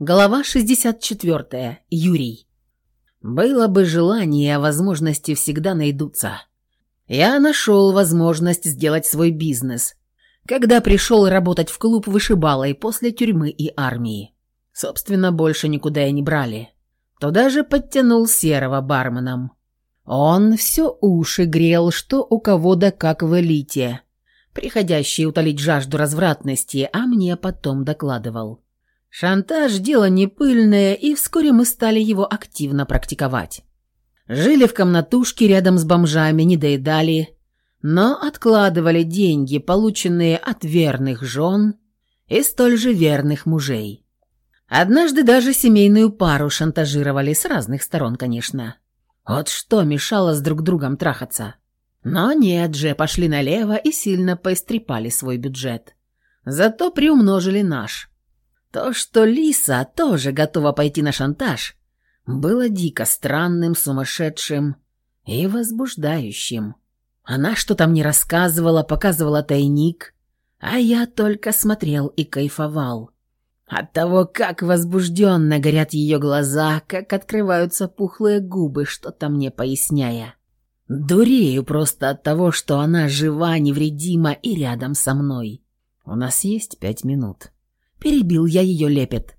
Глава 64. Юрий. Было бы желание, возможности всегда найдутся. Я нашел возможность сделать свой бизнес, когда пришел работать в клуб вышибалой после тюрьмы и армии. Собственно, больше никуда и не брали. Туда же подтянул Серого барменом. Он все уши грел, что у кого да как в элите, приходящий утолить жажду развратности, а мне потом докладывал. Шантаж – дело не пыльное, и вскоре мы стали его активно практиковать. Жили в комнатушке рядом с бомжами, не доедали, но откладывали деньги, полученные от верных жен и столь же верных мужей. Однажды даже семейную пару шантажировали с разных сторон, конечно. Вот что мешало с друг другом трахаться. Но нет же, пошли налево и сильно поистрепали свой бюджет. Зато приумножили наш – то, что Лиса тоже готова пойти на шантаж, было дико странным, сумасшедшим и возбуждающим. Она что-то мне рассказывала, показывала тайник, а я только смотрел и кайфовал. От того, как возбужденно горят ее глаза, как открываются пухлые губы, что-то мне поясняя. Дурею просто от того, что она жива, невредима и рядом со мной. У нас есть пять минут. Перебил я ее лепет.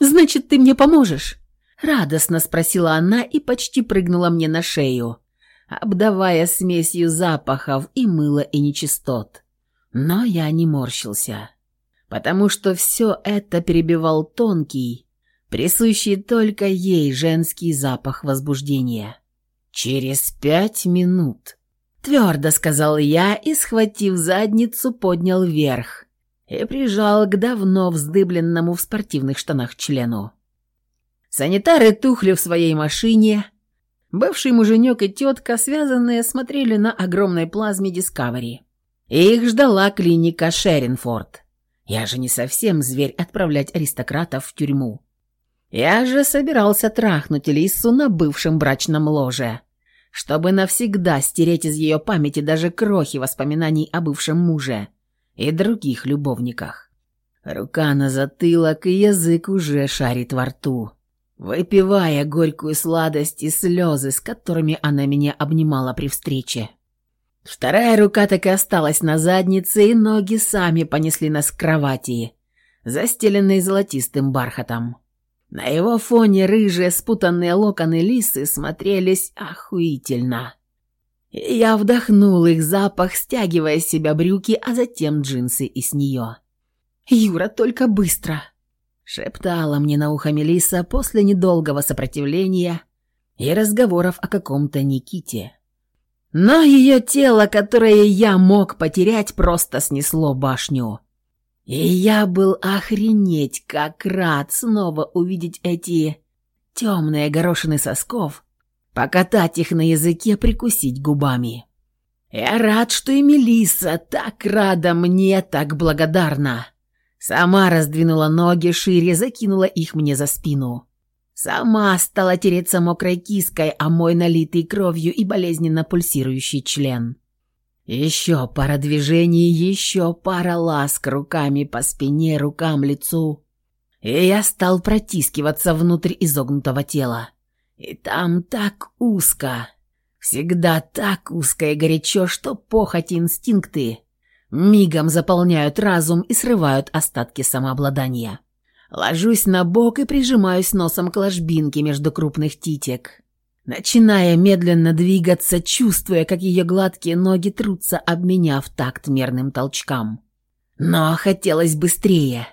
«Значит, ты мне поможешь?» Радостно спросила она и почти прыгнула мне на шею, обдавая смесью запахов и мыла, и нечистот. Но я не морщился, потому что все это перебивал тонкий, присущий только ей женский запах возбуждения. «Через пять минут», — твердо сказал я и, схватив задницу, поднял вверх — и прижал к давно вздыбленному в спортивных штанах члену. Санитары тухли в своей машине. Бывший муженек и тетка, связанные, смотрели на огромной плазме Discovery. Их ждала клиника Шеринфорд. Я же не совсем зверь отправлять аристократов в тюрьму. Я же собирался трахнуть Лиссу на бывшем брачном ложе, чтобы навсегда стереть из ее памяти даже крохи воспоминаний о бывшем муже и других любовниках. Рука на затылок и язык уже шарит во рту, выпивая горькую сладость и слезы, с которыми она меня обнимала при встрече. Вторая рука так и осталась на заднице, и ноги сами понесли нас к кровати, застеленной золотистым бархатом. На его фоне рыжие спутанные локоны лисы смотрелись охуительно. Я вдохнул их запах, стягивая с себя брюки, а затем джинсы и с нее. «Юра, только быстро!» Шептала мне на ухо Мелиса после недолгого сопротивления и разговоров о каком-то Никите. Но ее тело, которое я мог потерять, просто снесло башню. И я был охренеть, как рад снова увидеть эти темные горошины сосков – покатать их на языке, прикусить губами. Я рад, что и Мелисса так рада мне, так благодарна. Сама раздвинула ноги шире, закинула их мне за спину. Сама стала тереться мокрой киской о а мой налитый кровью и болезненно пульсирующий член. Еще пара движений, еще пара ласк руками по спине, рукам, лицу. И я стал протискиваться внутрь изогнутого тела. И там так узко. Всегда так узко и горячо, что похоть и инстинкты мигом заполняют разум и срывают остатки самообладания. Ложусь на бок и прижимаюсь носом к ложбинке между крупных титек. Начиная медленно двигаться, чувствуя, как ее гладкие ноги трутся об меня в такт мерным толчкам. Но хотелось быстрее.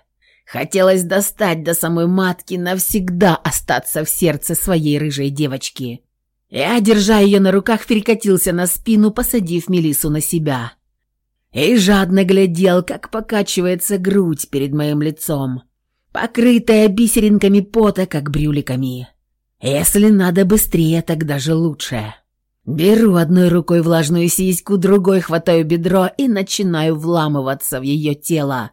Хотелось достать до самой матки навсегда остаться в сердце своей рыжей девочки. Я, держа ее на руках, перекатился на спину, посадив Мелису на себя. И жадно глядел, как покачивается грудь перед моим лицом, покрытая бисеринками пота, как брюликами. Если надо быстрее, тогда же лучше. Беру одной рукой влажную сиську, другой хватаю бедро и начинаю вламываться в ее тело,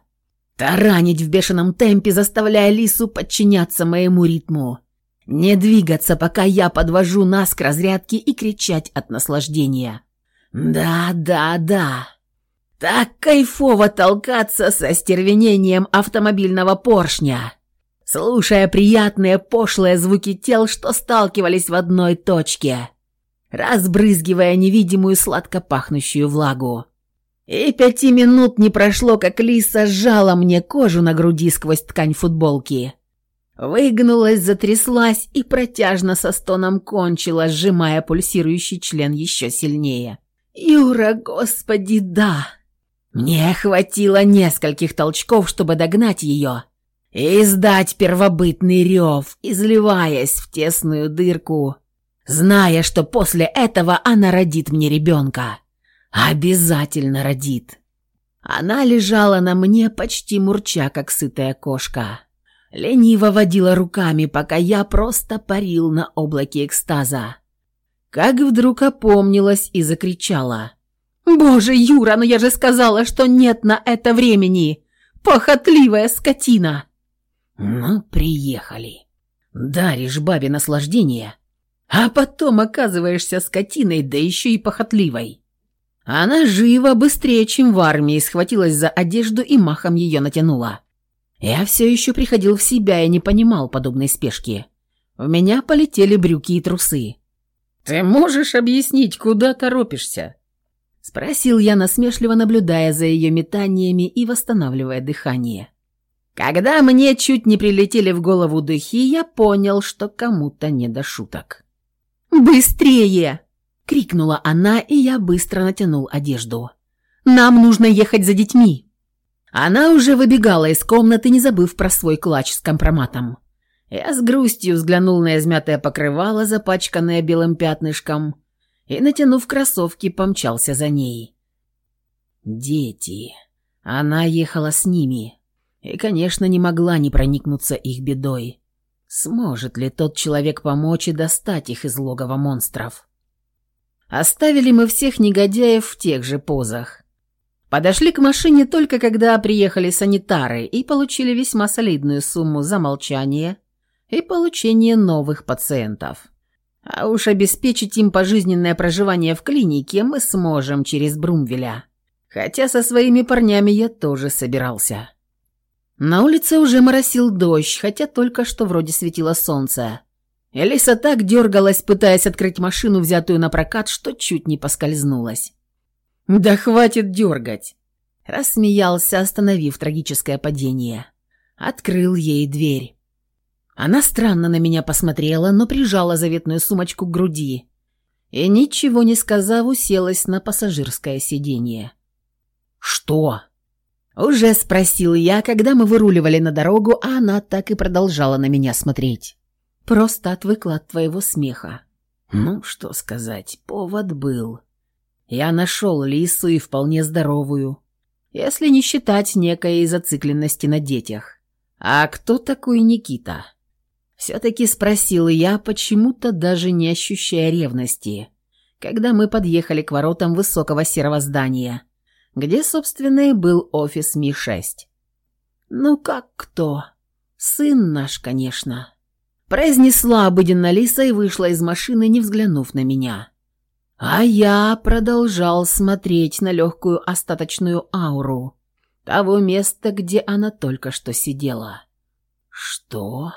таранить в бешеном темпе, заставляя лису подчиняться моему ритму. Не двигаться, пока я подвожу нас к разрядке и кричать от наслаждения. «Да, да, да!» Так кайфово толкаться со стервенением автомобильного поршня, слушая приятные пошлые звуки тел, что сталкивались в одной точке, разбрызгивая невидимую сладко пахнущую влагу. И пяти минут не прошло, как Лиса сжала мне кожу на груди сквозь ткань футболки. Выгнулась, затряслась и протяжно со стоном кончила, сжимая пульсирующий член еще сильнее. «Юра, господи, да!» Мне хватило нескольких толчков, чтобы догнать ее и издать первобытный рев, изливаясь в тесную дырку, зная, что после этого она родит мне ребенка. Обязательно родит. Она лежала на мне почти мурча, как сытая кошка. Лениво водила руками, пока я просто парил на облаке экстаза. Как вдруг опомнилась и закричала. «Боже, Юра, но я же сказала, что нет на это времени! Похотливая скотина!» «Ну, приехали. Даришь бабе наслаждение, а потом оказываешься скотиной, да еще и похотливой». Она живо, быстрее, чем в армии, схватилась за одежду и махом ее натянула. Я все еще приходил в себя и не понимал подобной спешки. В меня полетели брюки и трусы. «Ты можешь объяснить, куда торопишься?» Спросил я, насмешливо наблюдая за ее метаниями и восстанавливая дыхание. Когда мне чуть не прилетели в голову духи, я понял, что кому-то не до шуток. «Быстрее!» — крикнула она, и я быстро натянул одежду. «Нам нужно ехать за детьми!» Она уже выбегала из комнаты, не забыв про свой клатч с компроматом. Я с грустью взглянул на измятое покрывало, запачканное белым пятнышком, и, натянув кроссовки, помчался за ней. Дети. Она ехала с ними и, конечно, не могла не проникнуться их бедой. Сможет ли тот человек помочь и достать их из логова монстров? Оставили мы всех негодяев в тех же позах. Подошли к машине только когда приехали санитары и получили весьма солидную сумму за молчание и получение новых пациентов. А уж обеспечить им пожизненное проживание в клинике мы сможем через Брумвеля. Хотя со своими парнями я тоже собирался. На улице уже моросил дождь, хотя только что вроде светило солнце. Элиса так дергалась, пытаясь открыть машину, взятую на прокат, что чуть не поскользнулась. «Да хватит дергать!» Рассмеялся, остановив трагическое падение. Открыл ей дверь. Она странно на меня посмотрела, но прижала заветную сумочку к груди и, ничего не сказав, уселась на пассажирское сиденье. «Что?» Уже спросил я, когда мы выруливали на дорогу, а она так и продолжала на меня смотреть. Просто отвыкла от твоего смеха. Ну, что сказать, повод был. Я нашел лису и вполне здоровую. Если не считать некой зацикленности на детях. А кто такой Никита? Все-таки спросил я, почему-то даже не ощущая ревности, когда мы подъехали к воротам высокого серого здания, где, собственно, и был офис Ми-6. «Ну как кто? Сын наш, конечно» произнесла обыденно Лиса и вышла из машины, не взглянув на меня. А я продолжал смотреть на легкую остаточную ауру того места, где она только что сидела. «Что?»